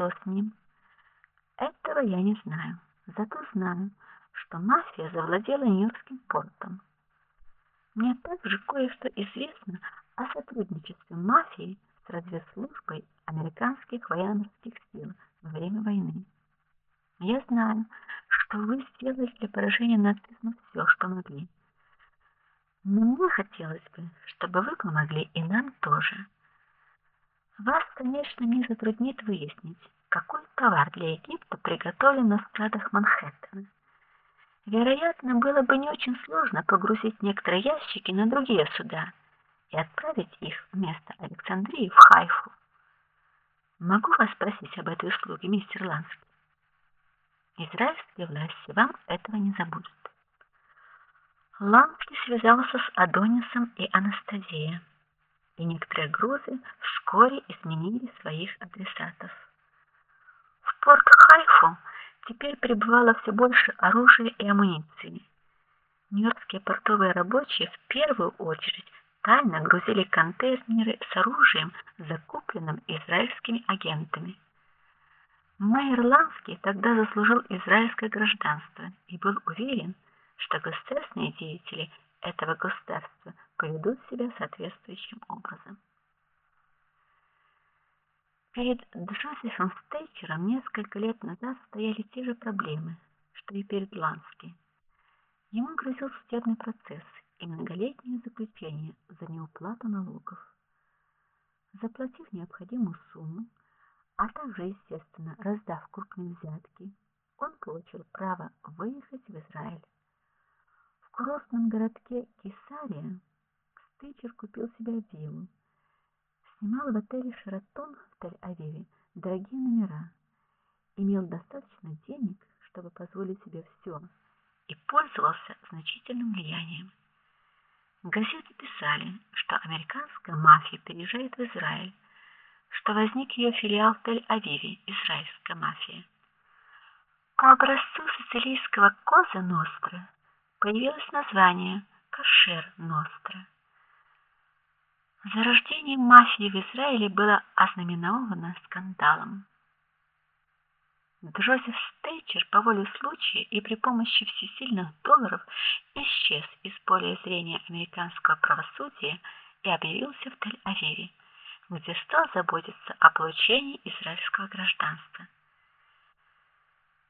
что с ним? Этого я не знаю. Зато знаю, что мафия завладела Нью-Йоркским портом. Мне также кое-что известно о сотрудничестве мафии с разведслужбой американских военно-морских сил во время войны. Я знаю, что вы сделали для поражения нацизма все, что могли. Но мне хотелось бы, чтобы вы помогли и нам тоже. Вас, конечно, не затруднит выяснить, какой товар для Египта приготовлен на складах Манхэттена. Вероятно, было бы не очень сложно погрузить некоторые ящики на другие суда и отправить их вместо Александрии в Хайфу. Могу вас спросить об этой услуге, мистер Ланский? Израильские власти вам этого не забудут. Ланский связался с Адонисом и Анастасией, и некоторые грузы вскоре изменили своих адресатов. В порт Хайфу теперь прибывало все больше оружия и амуниции. Нью-Йоркские портовые рабочие в первую очередь тайно грузили контейнеры с оружием, закупленным израильскими агентами. Майер Ланский тогда заслужил израильское гражданство и был уверен, что государственные деятели этого государства поведут себя соответствующим образом. Перед Джозефом Стейчером несколько лет назад стояли те же проблемы, что и перед Лански. Ему грозил судебный процесс и многолетнее заключение за неуплату налогов. Заплатив необходимую сумму, а также, естественно, раздав крупные взятки, он получил право выехать в Израиль. В курортном городке Кесария Стейчер купил себе виллу, снимал в отеле Шератон в Тель-Авиве дорогие номера, имел достаточно денег, чтобы позволить себе все, и пользовался значительным влиянием. Газеты писали, что американская мафия переезжает в Израиль, что возник ее филиал Тель-Авиве, израильская мафия. По образцу сицилийского Коза Ностра появилось название Кашер Ностра. Зарождение мафии в Израиле было ознаменовано скандалом. Джозеф Стейчер по воле случая и при помощи всесильных долларов исчез из поля зрения американского правосудия и объявился в Тель-Авиве где стал заботиться о получении израильского гражданства.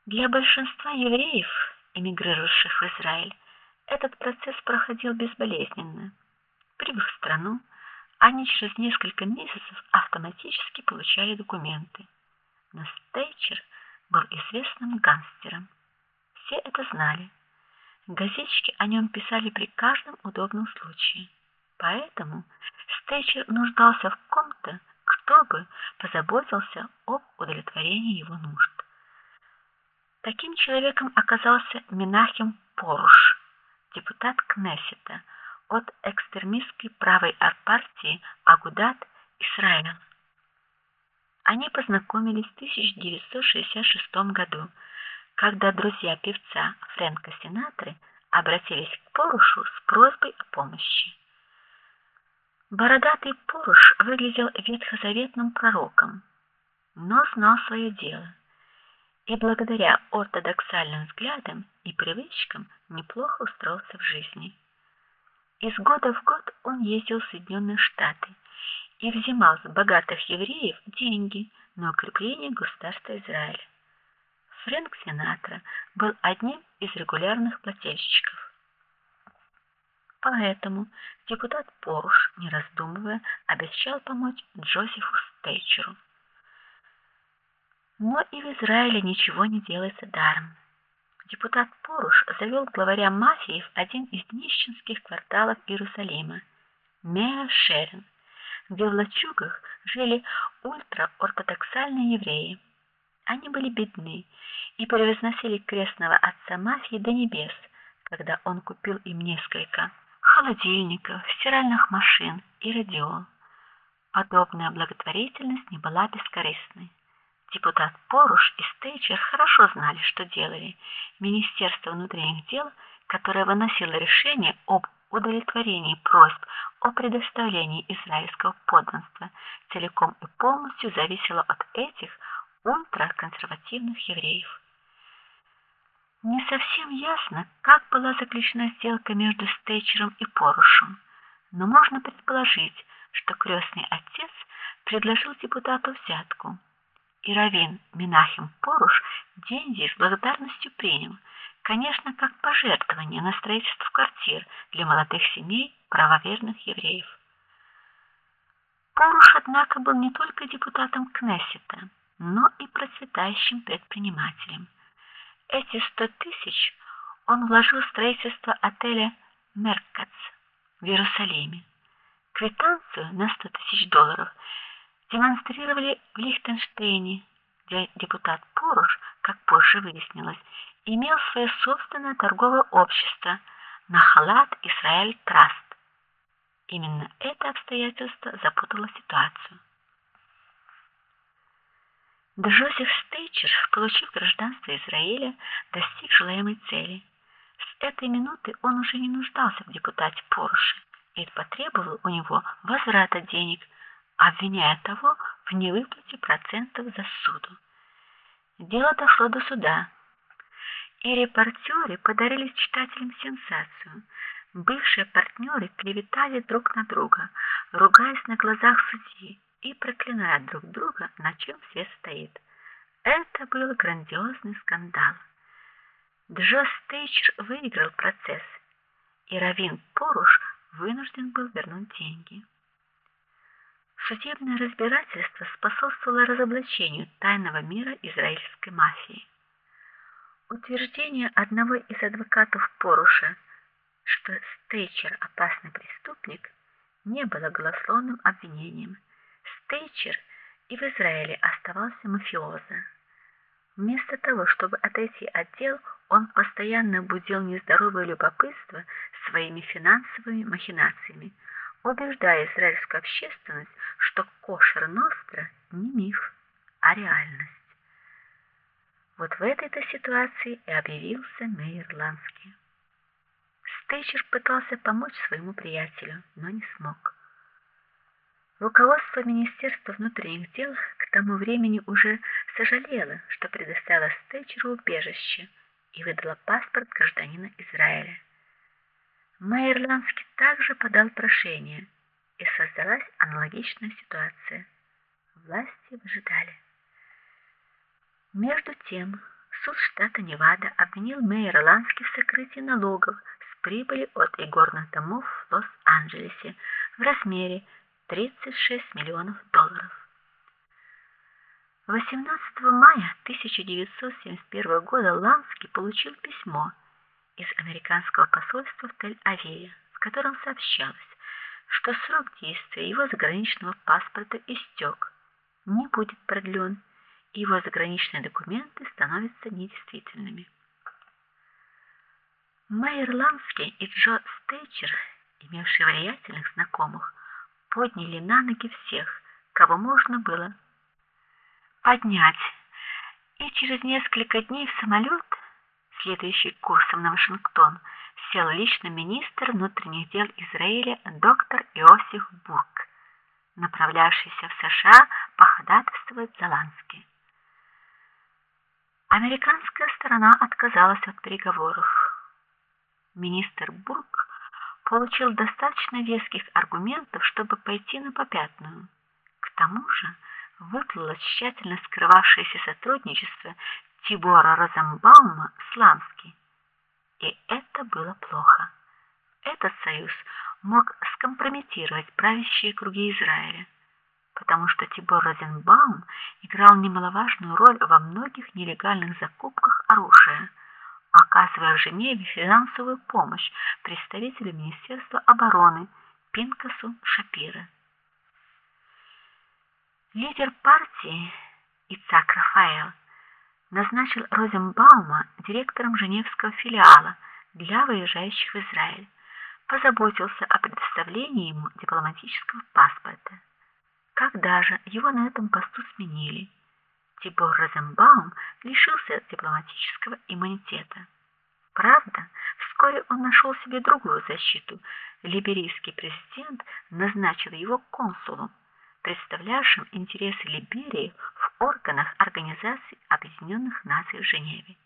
Для большинства евреев, эмигрировавших в Израиль, этот процесс проходил безболезненно. Прибыв в страну, они через несколько месяцев автоматически получали документы. Но Стейчер был известным гангстером. Все это знали. Газетчики о нем писали при каждом удобном случае. Поэтому Стейчер нуждался в ком-то, кто бы позаботился об удовлетворении его нужд. Таким человеком оказался Минахим Поруш, депутат Кнессета от экстремистской правой партии Агудат Исраиль. Они познакомились в 1966 году, когда друзья певца Фрэнка Синатры обратились к Порушу с просьбой о помощи. Бородатый Поруш выглядел ветхозаветным пророком, но знал свое дело. И благодаря ортодоксальным взглядам и привычкам неплохо устроился в жизни. Из года в год он ездил в Соединенные Штаты и взимал с богатых евреев деньги на укрепление государства Израиль. Фрэнк Синатра был одним из регулярных плательщиков. Поэтому депутат Поруш, не раздумывая, обещал помочь Джозефу Стейчеру. Но и в Израиле ничего не делается даром. Депутат Поруш завел главаря мафии в один из нищенских кварталов Иерусалима Меа Шерен, где в лачугах жили ультраортодоксальные евреи. Они были бедны и превозносили крестного отца мафии до небес, когда он купил им несколько холодильников, стиральных машин и радио. Подобная благотворительность не была бескорыстной. Депутат Поруш и Стейчер хорошо знали, что делали. Министерство внутренних дел, которое выносило решение об удовлетворении просьб о предоставлении израильского подданства, целиком и полностью зависело от этих ультра активных евреев. Не совсем ясно, как была заключена сделка между Стейчером и Порушем, но можно предположить, что крестный отец предложил депутату взятку. И раввин Минахим Поруш деньги с благодарностью принял, конечно, как пожертвование на строительство квартир для молодых семей правоверных евреев. Поруш, однако, был не только депутатом Кнессета, но и процветающим предпринимателем. Эти сто тысяч он вложил в строительство отеля Меркац в Иерусалиме. Квитанцию на 100 тысяч долларов демонстрировали в Лихтенштейне, где депутат Поруш, как позже выяснилось, имел свое собственное торговое общество Нахалат Израиль Траст. Именно это обстоятельство запутало ситуацию. Джозеф Стейчер, получив гражданство Израиля, достиг желаемой цели. С этой минуты он уже не нуждался в депутате Поруше и потребовал у него возврата денег, обвиняя того в невыплате процентов за суду. Дело дошло до суда. И репортеры подарили читателям сенсацию. Бывшие партнеры клеветали друг на друга, ругаясь на глазах судьи и проклиная друг друга, на чем свет стоит. Это был грандиозный скандал. Джо Стейчер выиграл процесс, и раввин Поруш вынужден был вернуть деньги. Судебное разбирательство способствовало разоблачению тайного мира израильской мафии. Утверждение одного из адвокатов Поруша, что Стейчер опасный преступник, не было голословным обвинением. Стейчер и в Израиле оставался мафиозо. Вместо того, чтобы отойти от дел, он постоянно будил нездоровое любопытство своими финансовыми махинациями, убеждая израильскую общественность, что кошер Ностра не миф, а реальность. Вот в этой-то ситуации и объявился Мейер Ланский. Стейчер пытался помочь своему приятелю, но не смог. Руководство Министерства внутренних дел к тому времени уже сожалело, что предоставило Стейчеру убежище и выдало паспорт гражданина Израиля. Майерландский также подал прошение, и создалась аналогичная ситуация. Власти выжидали. Между тем, суд штата Невада обвинил мэра Лански в сокрытии налогов с прибыли от игорных домов в Лос-Анджелесе в размере 36 миллионов долларов. 18 мая 1971 года Ланский получил письмо из американского посольства в Тель-Авиве, в котором сообщалось, что срок действия его заграничного паспорта истек, не будет продлен, и его заграничные документы становятся недействительными. Майер Ланский и Джо Стейчер, имевшие влиятельных знакомых, подняли на ноги всех, кого можно было поднять. И через несколько дней в самолет, следующий курсом на Вашингтон, сел лично министр внутренних дел Израиля доктор Иосиф Бук, направлявшийся в США походатайствовать за Лански. Американская сторона отказалась от переговоров. Министр Бург получил достаточно веских аргументов, чтобы пойти на попятную. К тому же, выплыло тщательно скрывавшееся сотрудничество Тибора Розенбаума с Лански. И это было плохо. Этот союз мог скомпрометировать правящие круги Израиля, потому что Тибор Розенбаум играл немаловажную роль во многих нелегальных закупках оружия оказывая Женеве финансовую помощь представителю Министерства обороны Пинкасу Шапира. Лидер партии Ицак Рафаэл назначил Розенбаума директором Женевского филиала для выезжающих в Израиль, позаботился о предоставлении ему дипломатического паспорта. Когда же его на этом посту сменили, Тибор Розенбаум лишился дипломатического иммунитета. Правда, вскоре он нашел себе другую защиту. Либерийский президент назначил его консулом, представлявшим интересы Либерии органах Организации Объединенных Наций в Женеве.